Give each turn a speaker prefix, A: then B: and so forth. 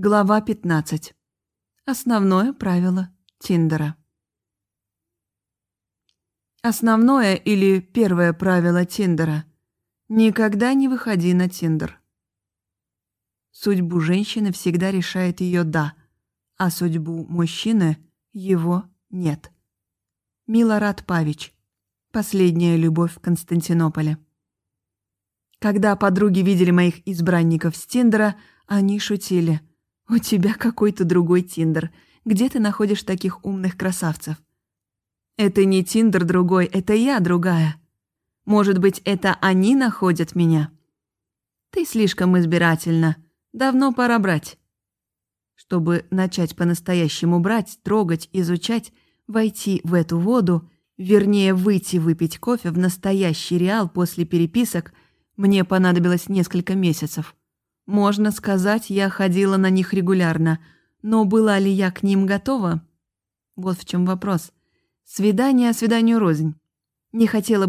A: Глава 15. Основное правило Тиндера. Основное или первое правило Тиндера – никогда не выходи на Тиндер. Судьбу женщины всегда решает ее «да», а судьбу мужчины – его «нет». Милорад Павич. Последняя любовь в Константинополе. Когда подруги видели моих избранников с Тиндера, они шутили – «У тебя какой-то другой Тиндер. Где ты находишь таких умных красавцев?» «Это не Тиндер другой, это я другая. Может быть, это они находят меня?» «Ты слишком избирательна. Давно пора брать». Чтобы начать по-настоящему брать, трогать, изучать, войти в эту воду, вернее, выйти выпить кофе в настоящий реал после переписок, мне понадобилось несколько месяцев. Можно сказать, я ходила на них регулярно, но была ли я к ним готова? Вот в чем вопрос. Свидание свиданию рознь. Не хотела